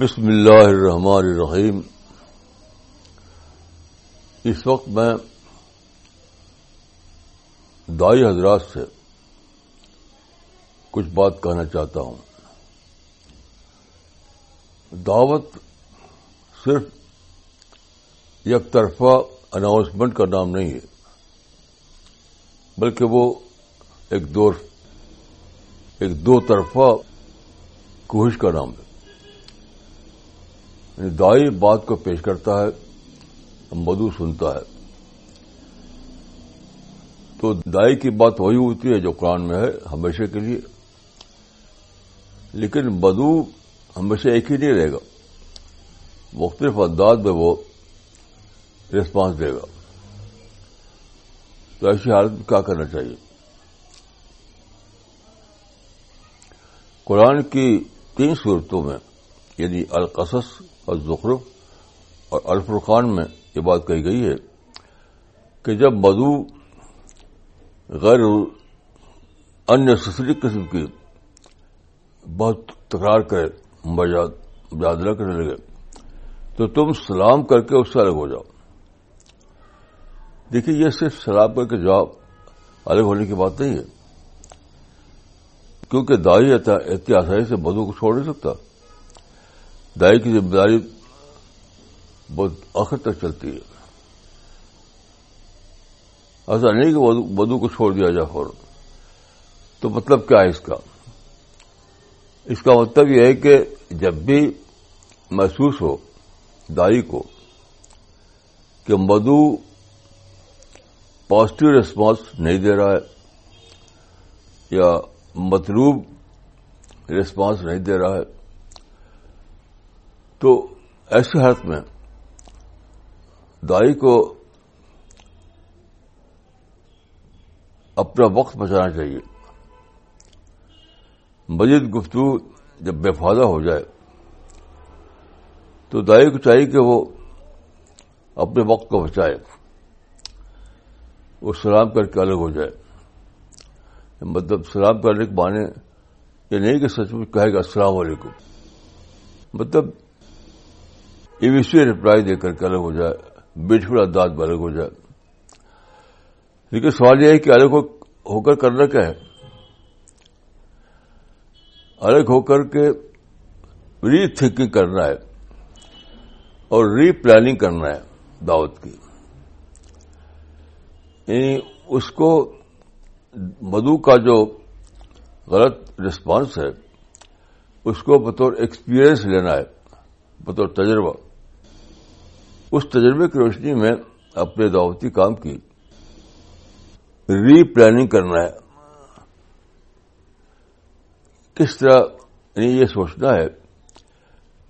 بسم اللہ الرحمن الرحیم۔ اس وقت میں دائی حضرات سے کچھ بات کہنا چاہتا ہوں۔ دعوت صرف یک طرفہ اناؤنسمنٹ کا نام نہیں ہے، بلکہ وہ ایک دو ایک دو طرفہ کوشش کا نام ہے۔ یعنی دائی بات کو پیش کرتا ہے مدو سنتا ہے۔ تو دائی کی بات وہی ہوتی ہے جو قرآن میں ہے، ہمیشہ کے لیے۔ لیکن بدو ہمیشہ ایک ہی نہیں رہے گا۔ مختلف انداز میں وہ ریسپانس دے گا۔ تو ایسی حالت میں کیا کرنا چاہیے؟ قرآن کی تین صورتوں میں یعنی القصص اور زخرف اور الفرقان میں یہ بات کہی گئی ہے کہ جب مدو غیر انسری قسم کی بہت تکرار کرے مجادلہ کرنے لگے، تو تم سلام کر کے اس سے الگ ہو جاؤ۔ دیکھیے، یہ صرف سلام کر کے جواب الگ ہونے کی بات نہیں ہے۔ کیونکہ دائی اتنی آسانی سے بدو کو چھوڑ نہیں سکتا۔ دائی کی ذمہ داری بہت آخر تک چلتی ہے۔ ایسا نہیں کہ بدو کو چھوڑ دیا جائے فوراً تو مطلب کیا ہے اس کا؟ اس کا مطلب یہ ہے کہ جب بھی محسوس ہو دائی کو کہ مدو پازیٹو ریسپانس نہیں دے رہا ہے یا مطلوب ریسپانس نہیں دے رہا ہے تو ایسی حالت میں دائی کو اپنا وقت بچانا چاہیے۔ مزید گفتگو جب بے فائدہ ہو جائے، تو دائی کو چاہیے کہ وہ اپنے وقت کو بچائے، وہ سلام کر کے الگ ہو جائے۔ مطلب سلام کرنے کے معنی یہ نہیں کہ سچ مچ کہے گا السلام علیکم۔ مطلب ایویشوی رپلائی دے کر کے الگ ہو جائے بیوٹیفل انداز میں الگ ہو جائے۔ لیکن سوال یہ ہے کہ الگ ہو کر کرنا کیا ہے؟ الگ ہو کر کے ری تھنکنگ کرنا ہے اور ری پلاننگ کرنا ہے دعوت کی۔ یعنی اس کو مدو کا جو غلط رسپانس ہے، اس کو بطور ایکسپیرئنس لینا ہے، بطور تجربہ۔ اس تجربے کی روشنی میں اپنے دعوتی کام کی ری پلاننگ کرنا ہے۔ کس طرح یعنی یہ سوچنا ہے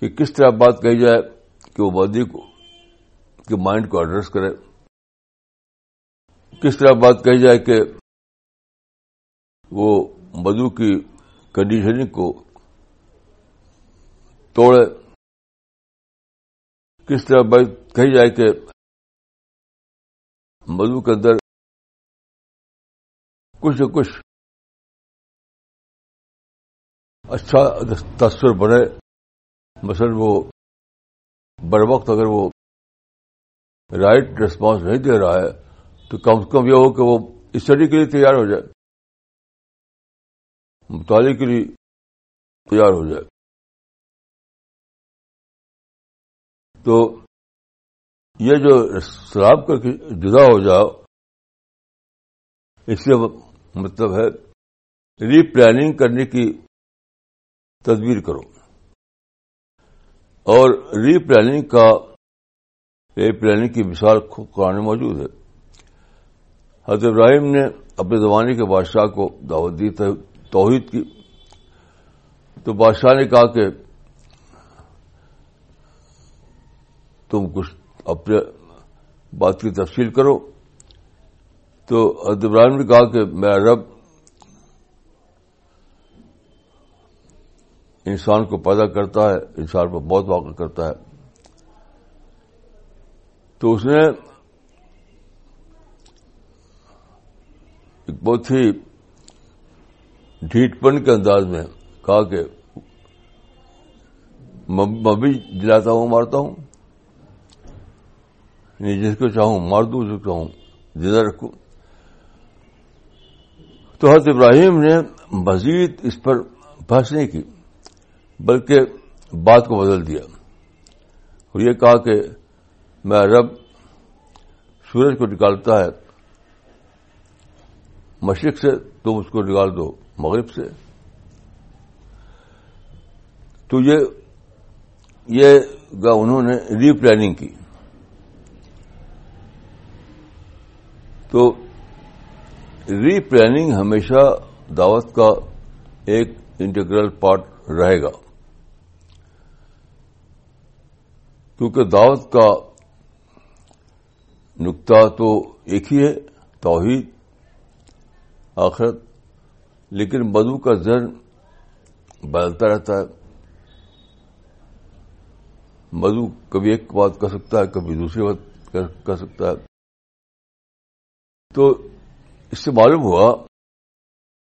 کہ کس طرح بات کہی جائے کہ وہ مودی کو کہ مائنڈ کو ایڈریس کرے۔ کس طرح بات کہی جائے کہ وہ مدو کی کنڈیشننگ کو توڑے۔ کس طرح بات کہی جائے کہ مدو کے اندر کچھ نہ کچھ اچھا تصور بنے۔ مثلا وہ بر وقت اگر وہ رائٹ ریسپانس نہیں دے رہا ہے، تو کم سے کم یہ ہو کہ وہ اسٹڈی کے لیے تیار ہو جائے۔ مطالعے کے لیے تیار ہو جائے۔ تو یہ جو سلاب کر کے جدا ہو جاؤ، اس سے مطلب ہے ری پلاننگ کرنے کی تدبیر کرو۔ اور ری پلاننگ کا ری پلاننگ کی مثال قرآن موجود ہے۔ حضرت ابراہیم نے اپنے زمانے کے بادشاہ کو دعوت دی توحید کی۔ تو بادشاہ نے کہا کہ تم کچھ اپنے بات کی تفصیل کرو۔ تو حضرت ابراہیم نے کہا کہ میرا رب انسان کو پیدا کرتا ہے، انسان کو بہت واقع کرتا ہے۔ تو اس نے ایک بہت ہی ڈھیٹ پن کے انداز میں کہا کہ میں بھی جلاتا ہوں، مارتا ہوں۔ یعنی جس کو چاہوں مار دوں جس کو چاہوں زندہ رکھوں تو حضرت ابراہیم نے مزید اس پر بحث نہیں کی، بلکہ بات کو بدل دیا۔ اور یہ کہا کہ میں رب سورج کو نکالتا ہے، مشرق سے تم اس کو نکال دو، مغرب سے۔ تو یہ یہ انہوں نے ری پلاننگ کی۔ تو ری پلاننگ ہمیشہ دعوت کا ایک انٹیگرل پارٹ رہے گا۔ کیونکہ دعوت کا نقطہ تو ایک ہی ہے، توحید، آخرت، لیکن بدو کا ذہن بدلتا رہتا ہے۔ مدو کبھی ایک بات کر سکتا ہے، کبھی دوسری بات کر سکتا ہے۔ تو اس سے معلوم ہوا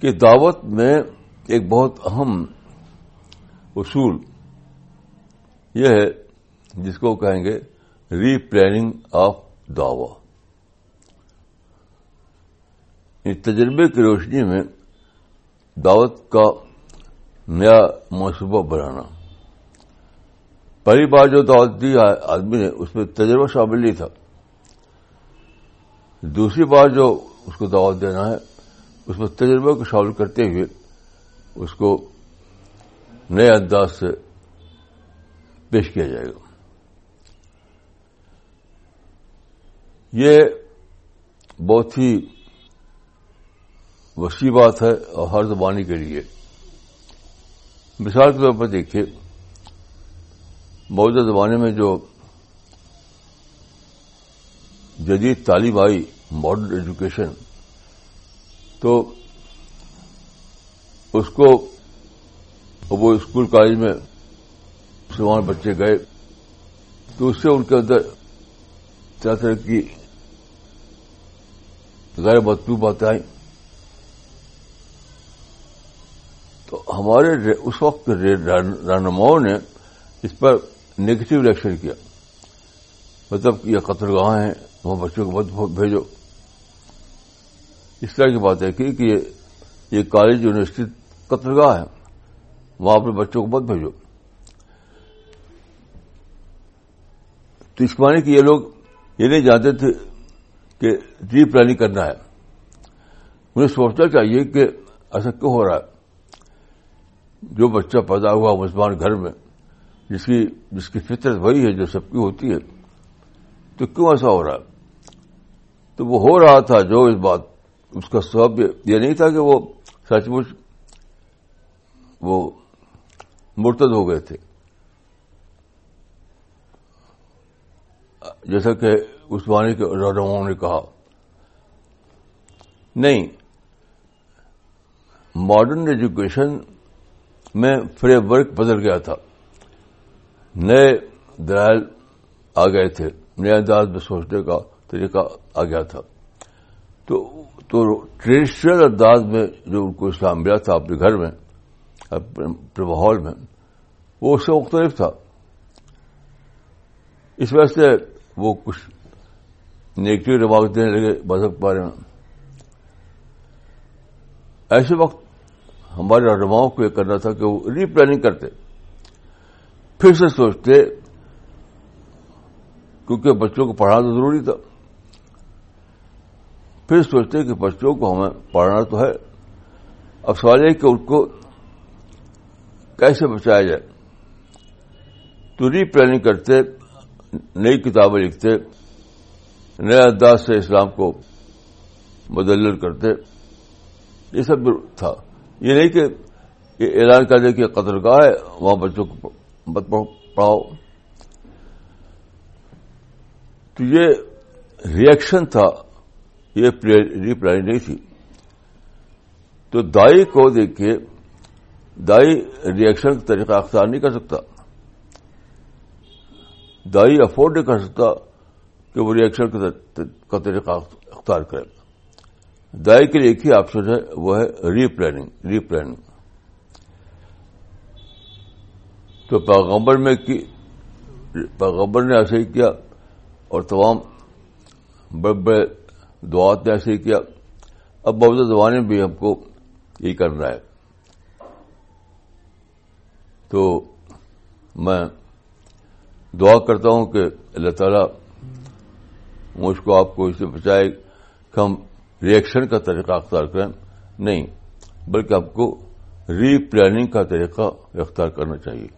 کہ دعوت میں ایک بہت اہم اصول یہ ہے جس کو کہیں گے ری پلاننگ آف دعوی تجربے کی روشنی میں دعوت کا نیا منصوبہ بنانا۔ پہلی بار جو دعوت دی آدمی نے، اس میں تجربہ شامل نہیں تھا۔ دوسری بار جو اس کو دعوت دینا ہے، اس میں تجربہ کو شامل کرتے ہوئے اس کو نئے انداز سے پیش کیا جائے گا۔ یہ بہت ہی وسیع بات ہے اور ہر زبانی کے لیے۔ مثال کے طور پر دیکھیے، موجودہ زمانے میں جو جدید تعلیم آئی ماڈرن ایجوکیشن تو اس کو وہ اسکول کالج میں مسلمان بچے گئے۔ تو اس سے ان کے اندر طرح طرح کی غیر مطلوب باتیں آئیں۔ تو ہمارے اس وقت رہنماؤں نے اس پر نیگیٹو ریئیکشن کیا۔ مطلب یہ قطر گاہ ہیں وہاں بچوں کو مت بھیجو۔ اس طرح کی بات ہے کہ یہ کالج یونیورسٹی قطر گاہ ہے۔ وہاں اپنے بچوں کو مت بھیجو۔ تو اس معنی کہ یہ لوگ یہ نہیں جانتے تھے کہ ری پلاننگ کرنا ہے۔ انہیں سوچنا چاہیے کہ ایسا کیوں ہو رہا ہے۔ جو بچہ پیدا ہوا مسلمان گھر میں، جس کی جس کی فطرت وہی ہے جو سب کی ہوتی ہے۔ تو کیوں ایسا ہو رہا ہے؟ تو وہ ہو رہا تھا جو اس بات، اس کا سبب یہ نہیں تھا کہ وہ سچ مچ وہ مرتد ہو گئے تھے۔ جیسا کہ عثمانی کے رہنماؤں نے کہا، نہیں ماڈرن ایجوکیشن میں فریم ورک بدل گیا تھا۔ نئے دلائل آ گئے تھے۔ نئے انداز میں سوچنے کا طریقہ آ گیا تھا۔ تو تو ٹریڈیشنل انداز میں جو ان کو اسلام ملا تھا اپنے گھر میں، اپنے ماحول میں، وہ اس سے مختلف تھا۔ اس وجہ سے وہ کچھ نیگیٹو ریمارک دینے لگے مذہب کے بارے میں۔ ایسے وقت ہمارے رہنماؤں کو یہ کرنا تھا کہ وہ ری پلاننگ کرتے۔ پھر سے سوچتے کیونکہ بچوں کو پڑھانا تو ضروری تھا۔ پھر سوچتے کہ بچوں کو ہمیں پڑھنا تو ہے۔ اب سوال ہے کہ ان کو کیسے بچایا جائے؟ تو ری پلاننگ کرتے، نئی کتابیں لکھتے، نئے انداز سے اسلام کو مدلل کرتے۔ یہ سب تھا۔ یہ نہیں کہ یہ اعلان کر دے کہ قطر گاہ ہے، وہاں بچوں کو مت پڑھاؤ۔ تو یہ ریئیکشن تھا، یہ ری پلاننگ نہیں تھی۔ تو دائی کو دیکھیے، دائی ریئیکشن کا طریقہ اختیار نہیں کر سکتا۔ دائی افورڈ نہیں کر سکتا کہ وہ ریئیکشن کا طریقہ اختیار کرے۔ دائی کے لیے ایک ہی آپشن ہے، وہ ہے ری پلاننگ ری پلاننگ تو پیغمبر میں کی پیغمبر نے ایسے ہی کیا۔ اور تمام بڑے بڑے دعات نے ایسے ہی کیا۔ اب بہت زبانیں بھی ہم کو یہی کرنا ہے۔ تو میں دعا کرتا ہوں کہ اللہ تعالی مجھ کو آپ کو اس سے بچائے کہ ہم ریئیکشن کا طریقہ اختیار کریں۔ نہیں، بلکہ آپ کو ری پلاننگ کا طریقہ اختیار کرنا چاہیے۔